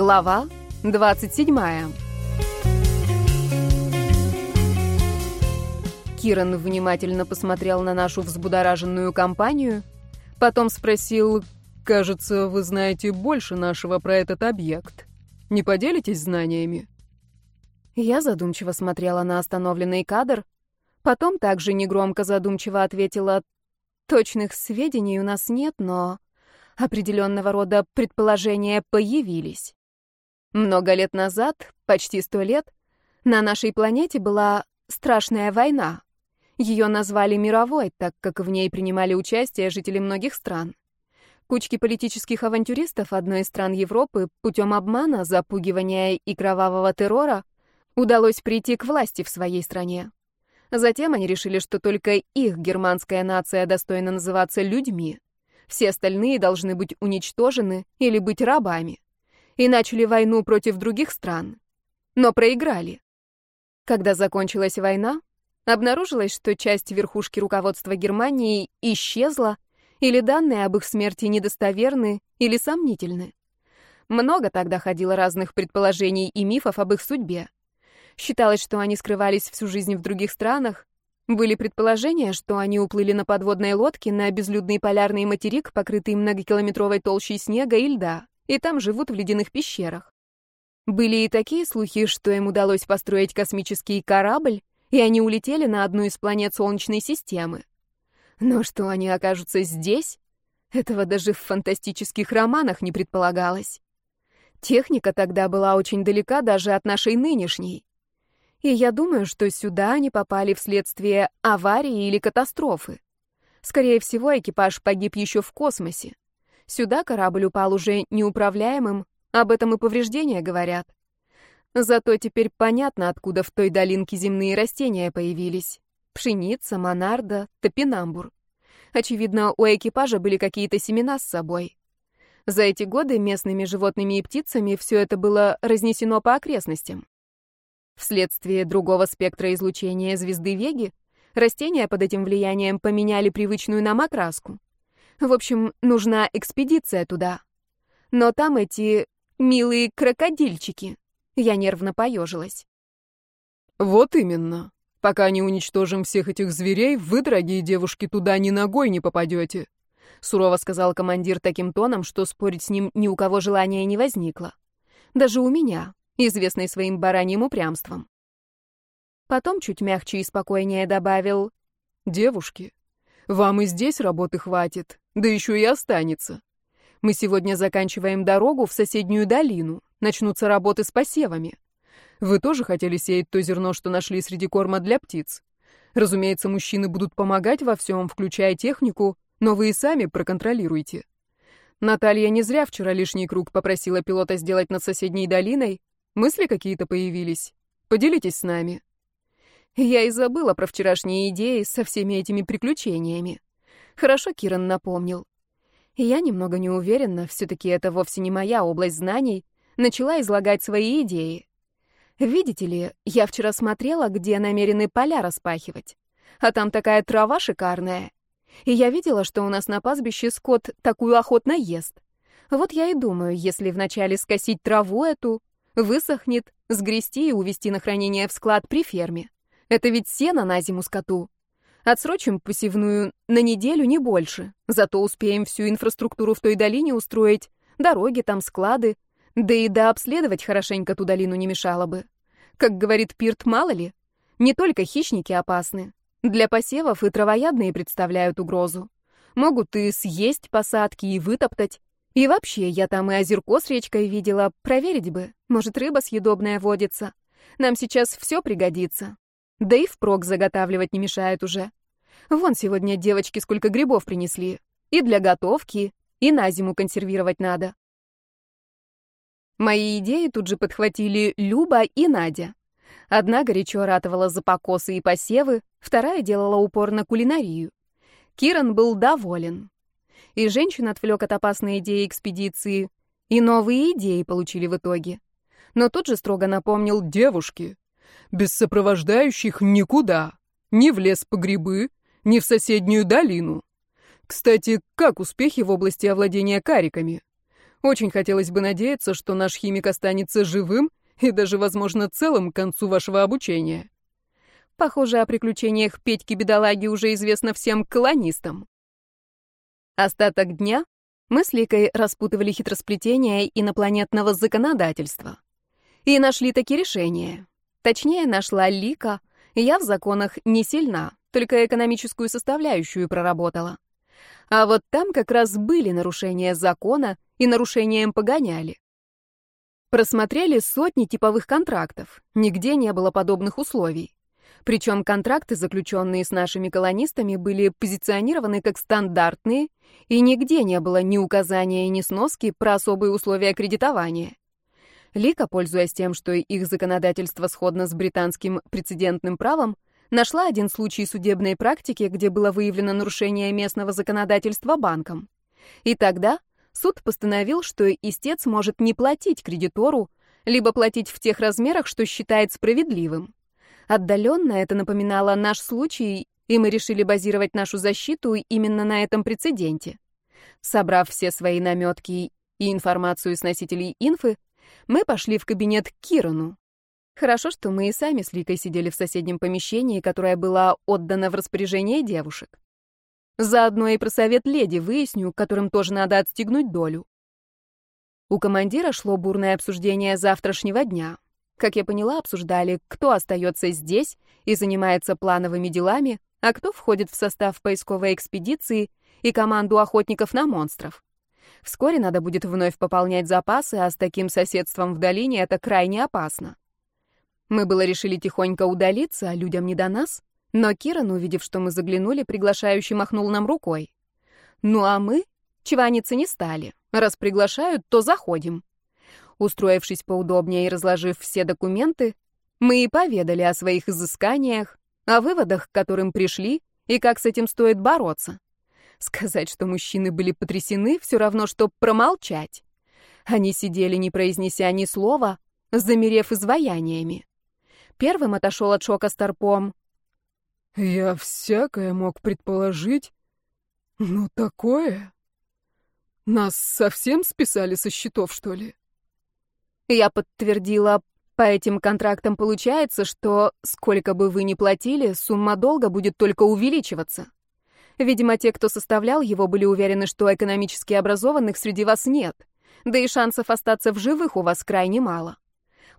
Глава 27. Киран внимательно посмотрел на нашу взбудораженную компанию, потом спросил, «Кажется, вы знаете больше нашего про этот объект. Не поделитесь знаниями?» Я задумчиво смотрела на остановленный кадр, потом также негромко задумчиво ответила, «Точных сведений у нас нет, но определенного рода предположения появились». Много лет назад, почти сто лет, на нашей планете была страшная война. Ее назвали мировой, так как в ней принимали участие жители многих стран. Кучки политических авантюристов одной из стран Европы путем обмана, запугивания и кровавого террора удалось прийти к власти в своей стране. Затем они решили, что только их германская нация достойна называться людьми. Все остальные должны быть уничтожены или быть рабами и начали войну против других стран, но проиграли. Когда закончилась война, обнаружилось, что часть верхушки руководства Германии исчезла, или данные об их смерти недостоверны или сомнительны. Много тогда ходило разных предположений и мифов об их судьбе. Считалось, что они скрывались всю жизнь в других странах. Были предположения, что они уплыли на подводной лодке на безлюдный полярный материк, покрытый многокилометровой толщей снега и льда и там живут в ледяных пещерах. Были и такие слухи, что им удалось построить космический корабль, и они улетели на одну из планет Солнечной системы. Но что они окажутся здесь, этого даже в фантастических романах не предполагалось. Техника тогда была очень далека даже от нашей нынешней. И я думаю, что сюда они попали вследствие аварии или катастрофы. Скорее всего, экипаж погиб еще в космосе. Сюда корабль упал уже неуправляемым, об этом и повреждения говорят. Зато теперь понятно, откуда в той долинке земные растения появились. Пшеница, монарда, топинамбур. Очевидно, у экипажа были какие-то семена с собой. За эти годы местными животными и птицами все это было разнесено по окрестностям. Вследствие другого спектра излучения звезды Веги растения под этим влиянием поменяли привычную нам окраску. В общем, нужна экспедиция туда. Но там эти милые крокодильчики. Я нервно поежилась. Вот именно. Пока не уничтожим всех этих зверей, вы, дорогие девушки, туда ни ногой не попадете. Сурово сказал командир таким тоном, что спорить с ним ни у кого желания не возникло. Даже у меня, известной своим бараньим упрямством. Потом чуть мягче и спокойнее добавил «Девушки, вам и здесь работы хватит, да еще и останется. Мы сегодня заканчиваем дорогу в соседнюю долину. Начнутся работы с посевами. Вы тоже хотели сеять то зерно, что нашли среди корма для птиц? Разумеется, мужчины будут помогать во всем, включая технику, но вы и сами проконтролируйте. Наталья не зря вчера лишний круг попросила пилота сделать над соседней долиной. Мысли какие-то появились. Поделитесь с нами. Я и забыла про вчерашние идеи со всеми этими приключениями. Хорошо Киран напомнил. Я немного не уверена, все-таки это вовсе не моя область знаний, начала излагать свои идеи. Видите ли, я вчера смотрела, где намерены поля распахивать. А там такая трава шикарная. И я видела, что у нас на пастбище скот такую охотно ест. Вот я и думаю, если вначале скосить траву эту, высохнет, сгрести и увезти на хранение в склад при ферме. Это ведь сено на зиму скоту. Отсрочим посевную на неделю, не больше. Зато успеем всю инфраструктуру в той долине устроить. Дороги там, склады. Да и да обследовать хорошенько ту долину не мешало бы. Как говорит Пирт, мало ли. Не только хищники опасны. Для посевов и травоядные представляют угрозу. Могут и съесть посадки, и вытоптать. И вообще, я там и озерко с речкой видела. Проверить бы. Может, рыба съедобная водится. Нам сейчас все пригодится. Да и впрок заготавливать не мешает уже. Вон сегодня девочки сколько грибов принесли. И для готовки, и на зиму консервировать надо. Мои идеи тут же подхватили Люба и Надя. Одна горячо ратовала за покосы и посевы, вторая делала упор на кулинарию. Киран был доволен. И женщин отвлек от опасной идеи экспедиции, и новые идеи получили в итоге. Но тут же строго напомнил девушки. Без сопровождающих никуда. Ни в лес по грибы, ни в соседнюю долину. Кстати, как успехи в области овладения кариками? Очень хотелось бы надеяться, что наш химик останется живым и даже, возможно, целым к концу вашего обучения. Похоже, о приключениях Петьки-бедолаги уже известно всем колонистам. Остаток дня мы с Ликой распутывали хитросплетения инопланетного законодательства. И нашли таки решение. Точнее, нашла Лика, я в законах не сильна, только экономическую составляющую проработала. А вот там как раз были нарушения закона, и нарушением погоняли. Просмотрели сотни типовых контрактов, нигде не было подобных условий. Причем контракты, заключенные с нашими колонистами, были позиционированы как стандартные, и нигде не было ни указания, ни сноски про особые условия кредитования. Лика, пользуясь тем, что их законодательство сходно с британским прецедентным правом, нашла один случай судебной практики, где было выявлено нарушение местного законодательства банком. И тогда суд постановил, что истец может не платить кредитору, либо платить в тех размерах, что считает справедливым. Отдаленно это напоминало наш случай, и мы решили базировать нашу защиту именно на этом прецеденте. Собрав все свои наметки и информацию с носителей инфы, мы пошли в кабинет к Кирану. Хорошо, что мы и сами с Ликой сидели в соседнем помещении, которое было отдано в распоряжение девушек. Заодно и про совет леди выясню, которым тоже надо отстегнуть долю. У командира шло бурное обсуждение завтрашнего дня. Как я поняла, обсуждали, кто остается здесь и занимается плановыми делами, а кто входит в состав поисковой экспедиции и команду охотников на монстров. Вскоре надо будет вновь пополнять запасы, а с таким соседством в долине это крайне опасно. Мы было решили тихонько удалиться, а людям не до нас, но Киран, увидев, что мы заглянули, приглашающий махнул нам рукой. Ну а мы чваниться не стали. Раз приглашают, то заходим. Устроившись поудобнее и разложив все документы, мы и поведали о своих изысканиях, о выводах, к которым пришли, и как с этим стоит бороться. Сказать, что мужчины были потрясены, все равно, что промолчать. Они сидели, не произнеся ни слова, замерев изваяниями. Первым отошел от шока Старпом. «Я всякое мог предположить. Ну, такое? Нас совсем списали со счетов, что ли?» Я подтвердила, по этим контрактам получается, что сколько бы вы ни платили, сумма долга будет только увеличиваться. Видимо, те, кто составлял его, были уверены, что экономически образованных среди вас нет, да и шансов остаться в живых у вас крайне мало.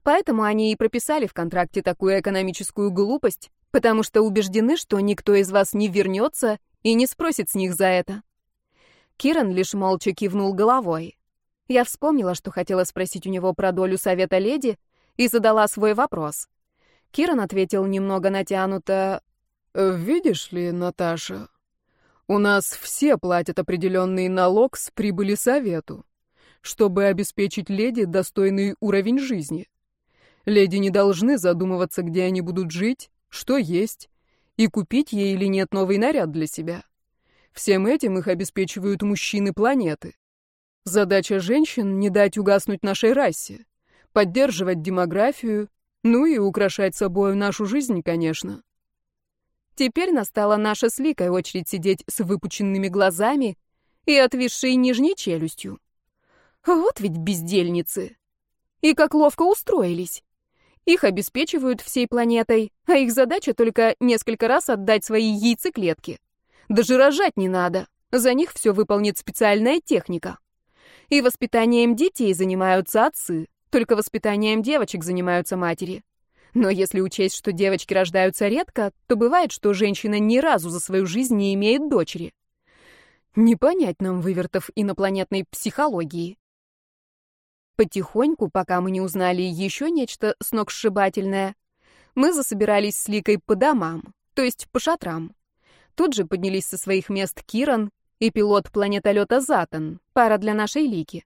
Поэтому они и прописали в контракте такую экономическую глупость, потому что убеждены, что никто из вас не вернется и не спросит с них за это. Киран лишь молча кивнул головой. Я вспомнила, что хотела спросить у него про долю совета леди, и задала свой вопрос. Киран ответил немного натянуто. «Видишь ли, Наташа, у нас все платят определенный налог с прибыли совету, чтобы обеспечить леди достойный уровень жизни. Леди не должны задумываться, где они будут жить, что есть, и купить ей или нет новый наряд для себя. Всем этим их обеспечивают мужчины планеты. Задача женщин — не дать угаснуть нашей расе, поддерживать демографию, ну и украшать собой нашу жизнь, конечно. Теперь настала наша с Ликой очередь сидеть с выпученными глазами и отвисшей нижней челюстью. Вот ведь бездельницы. И как ловко устроились. Их обеспечивают всей планетой, а их задача только несколько раз отдать свои яйцеклетки. Даже рожать не надо. За них все выполнит специальная техника. И воспитанием детей занимаются отцы, только воспитанием девочек занимаются матери. Но если учесть, что девочки рождаются редко, то бывает, что женщина ни разу за свою жизнь не имеет дочери. Не понять нам вывертов инопланетной психологии. Потихоньку, пока мы не узнали еще нечто сногсшибательное, мы засобирались с Ликой по домам, то есть по шатрам. Тут же поднялись со своих мест Киран и пилот планетолета Затон, пара для нашей Лики.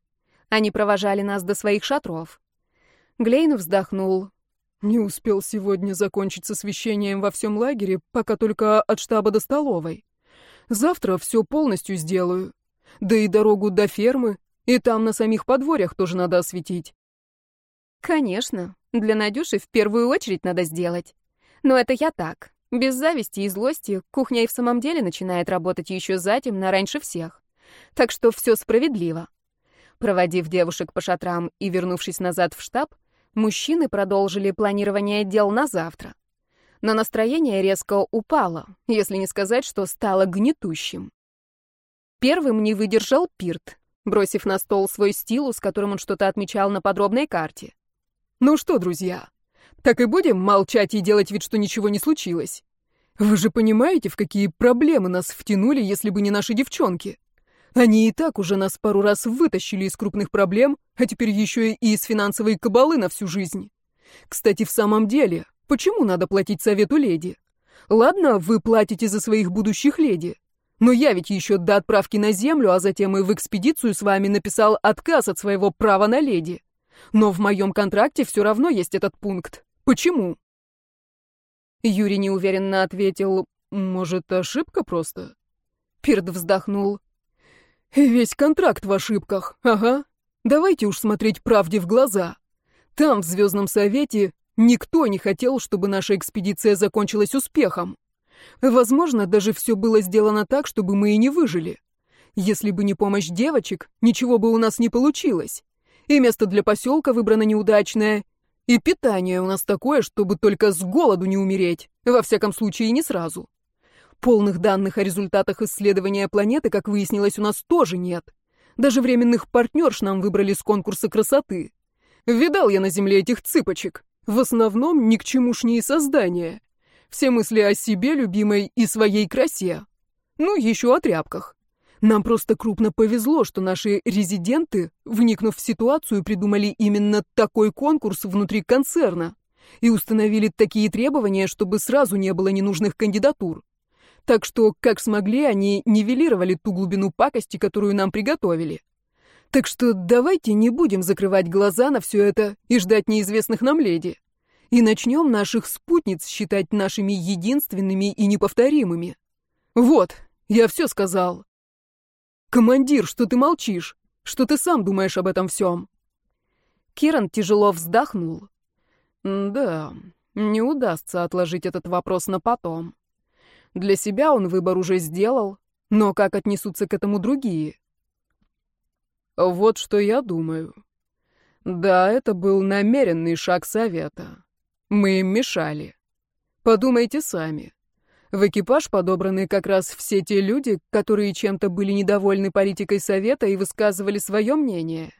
Они провожали нас до своих шатров. Глейн вздохнул. «Не успел сегодня закончить с освещением во всем лагере, пока только от штаба до столовой. Завтра все полностью сделаю. Да и дорогу до фермы, и там на самих подворьях тоже надо осветить». «Конечно. Для Надюши в первую очередь надо сделать. Но это я так, без зависти и злости кухня и в самом деле начинает работать еще затемно, раньше всех. Так что все справедливо. Проводив девушек по шатрам и вернувшись назад в штаб, мужчины продолжили планирование дел на завтра. Но настроение резко упало, если не сказать, что стало гнетущим. Первым не выдержал Пирт, бросив на стол свой стилус, которым он что-то отмечал на подробной карте. «Ну что, друзья, так и будем молчать и делать вид, что ничего не случилось? Вы же понимаете, в какие проблемы нас втянули, если бы не наши девчонки? Они и так уже нас пару раз вытащили из крупных проблем, а теперь еще и из финансовой кабалы на всю жизнь. Кстати, в самом деле, почему надо платить совету леди? Ладно, вы платите за своих будущих леди, но я ведь еще до отправки на землю, а затем и в экспедицию с вами написал отказ от своего права на леди. Но в моем контракте все равно есть этот пункт. Почему? Юрий неуверенно ответил, может, ошибка просто? Пирт вздохнул. Весь контракт в ошибках, ага. Давайте уж смотреть правде в глаза. Там, в Звездном Совете, никто не хотел, чтобы наша экспедиция закончилась успехом. Возможно, даже все было сделано так, чтобы мы и не выжили. Если бы не помощь девочек, ничего бы у нас не получилось. И место для поселка выбрано неудачное, и питание у нас такое, чтобы только с голоду не умереть, во всяком случае не сразу. Полных данных о результатах исследования планеты, как выяснилось, у нас тоже нет. Даже временных партнерш нам выбрали с конкурса красоты. Видал я на Земле этих цыпочек. В основном ни к чемушние создания. Все мысли о себе, любимой и своей красе. Ну, еще о тряпках. Нам просто крупно повезло, что наши резиденты, вникнув в ситуацию, придумали именно такой конкурс внутри концерна и установили такие требования, чтобы сразу не было ненужных кандидатур. Так что, как смогли, они нивелировали ту глубину пакости, которую нам приготовили. Так что давайте не будем закрывать глаза на все это и ждать неизвестных нам леди и начнем наших спутниц считать нашими единственными и неповторимыми. Вот, я все сказал. Командир, что ты молчишь? Что ты сам думаешь об этом всем? Киран тяжело вздохнул. Да, не удастся отложить этот вопрос на потом. Для себя он выбор уже сделал, но как отнесутся к этому другие? Вот что я думаю. Да, это был намеренный шаг совета. Мы им мешали. Подумайте сами. В экипаж подобраны как раз все те люди, которые чем-то были недовольны политикой совета и высказывали свое мнение.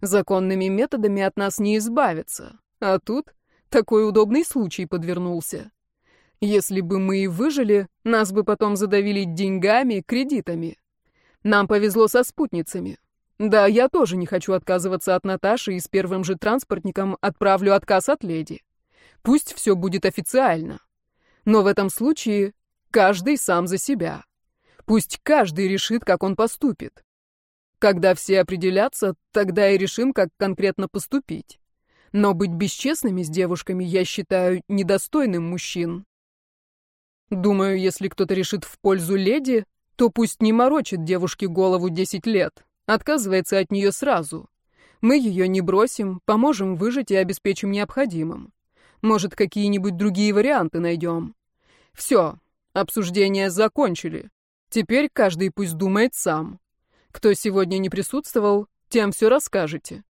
Законными методами от нас не избавиться. А тут такой удобный случай подвернулся. Если бы мы и выжили, нас бы потом задавили деньгами, кредитами. Нам повезло со спутницами. Да, я тоже не хочу отказываться от Наташи и с первым же транспортником отправлю отказ от леди. Пусть все будет официально. Но в этом случае каждый сам за себя. Пусть каждый решит, как он поступит. Когда все определятся, тогда и решим, как конкретно поступить. Но быть бесчестными с девушками я считаю недостойным мужчин. Думаю, если кто-то решит в пользу леди, то пусть не морочит девушке голову 10 лет, отказывается от нее сразу. Мы ее не бросим, поможем выжить и обеспечим необходимым. Может, какие-нибудь другие варианты найдем. Все, обсуждения закончили. Теперь каждый пусть думает сам. Кто сегодня не присутствовал, тем все расскажете.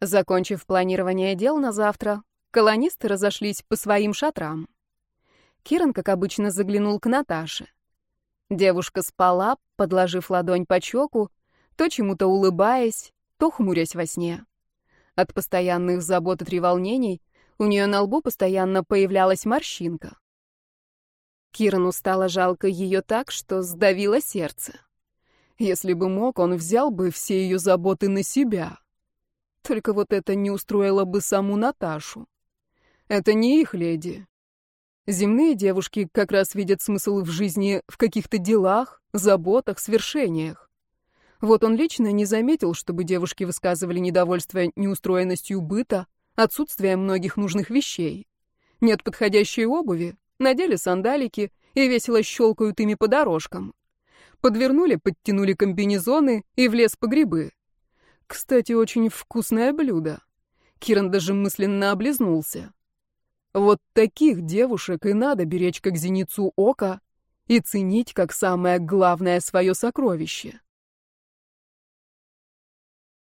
Закончив планирование дел на завтра, колонисты разошлись по своим шатрам. Киран, как обычно, заглянул к Наташе. Девушка спала, подложив ладонь по щеку, то чему-то улыбаясь, то хмурясь во сне. От постоянных забот и треволнений у нее на лбу постоянно появлялась морщинка. Кирану стало жалко ее так, что сдавило сердце. Если бы мог, он взял бы все ее заботы на себя. Только вот это не устроило бы саму Наташу. Это не их леди. Земные девушки как раз видят смысл в жизни в каких-то делах, заботах, свершениях. Вот он лично не заметил, чтобы девушки высказывали недовольство неустроенностью быта, отсутствием многих нужных вещей. Нет подходящей обуви, надели сандалики и весело щелкают ими по дорожкам. Подвернули, подтянули комбинезоны и в лес по грибы. Кстати, очень вкусное блюдо. Киран даже мысленно облизнулся. Вот таких девушек и надо беречь как зеницу ока и ценить как самое главное свое сокровище.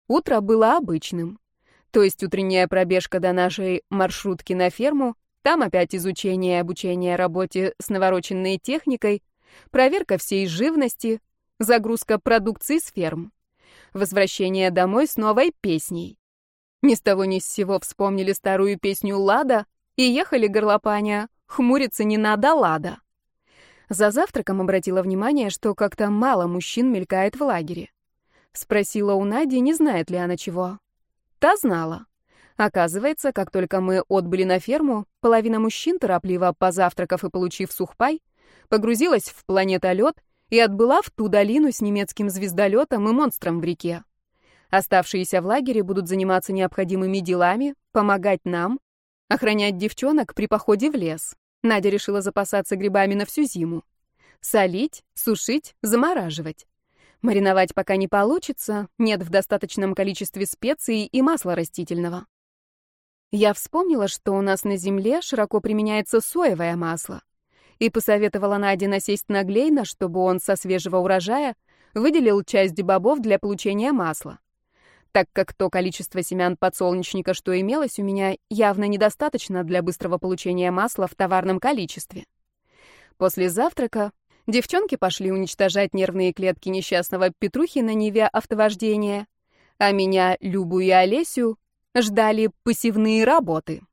Утро было обычным. То есть утренняя пробежка до нашей маршрутки на ферму, там опять изучение и обучение работе с навороченной техникой, проверка всей живности, загрузка продукции с ферм. Возвращение домой с новой песней. Ни с того ни с сего вспомнили старую песню «Лада» и ехали горлопаня «Хмуриться не надо, Лада». За завтраком обратила внимание, что как-то мало мужчин мелькает в лагере. Спросила у Нади, не знает ли она чего. Та знала. Оказывается, как только мы отбыли на ферму, половина мужчин, торопливо позавтракав и получив сухпай, погрузилась в планетолет и отбыла в ту долину с немецким звездолетом и монстром в реке. Оставшиеся в лагере будут заниматься необходимыми делами, помогать нам, охранять девчонок при походе в лес. Надя решила запасаться грибами на всю зиму. Солить, сушить, замораживать. Мариновать пока не получится, нет в достаточном количестве специй и масла растительного. Я вспомнила, что у нас на земле широко применяется соевое масло, и посоветовала Наде насесть на Глейна, чтобы он со свежего урожая выделил часть бобов для получения масла. Так как то количество семян подсолнечника, что имелось у меня, явно недостаточно для быстрого получения масла в товарном количестве. После завтрака Девчонки пошли уничтожать нервные клетки несчастного Петрухи на Неве автовождения, а меня, Любу и Олесю ждали посевные работы.